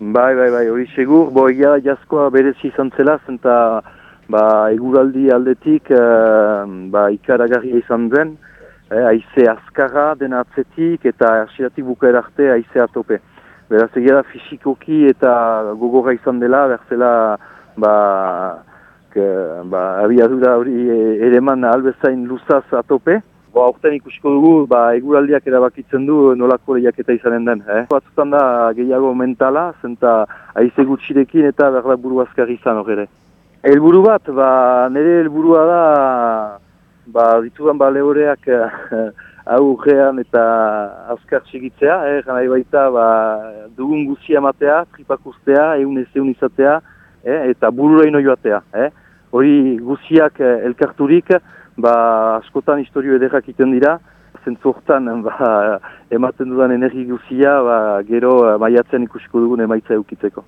Bai, bai, bai, hori segur, bo egia jazkoa berezi izan zela, zenta ba, eguraldi aldetik e, ba, ikaragarria izan den, e, aize azkarra dena atzetik eta asiratik bukaer arte aize atope. Beraz egia da fizikoki eta gogorra izan dela, berzela ba, ke, ba, abiadura hori ere man albezain luzaz atope. Bo, aurten ikusiko dugu, ba, eguraldiak erabakitzen du nolako lehiaketa izanen den. Eh? Batzutan da gehiago mentala, zenta aize gutxirekin eta berda buru azkarri izan hor ere. Elburu bat, ba, nire helburua da, ba, ditudan ba, lehoreak aurrean eta azkar txigitzea, eh? nahi baita ba, dugun guzia matea, tripak ustea, egun ez egun izatea, eh? eta bururaino joatea. Eh? Hori guziak eh, elkarturik, ba, askotan historio ederrak iten dira, zentzu hortan ba, ematen dudan energi guzia, ba, gero maiatzen ikusiko dugun emaitza eukitzeko.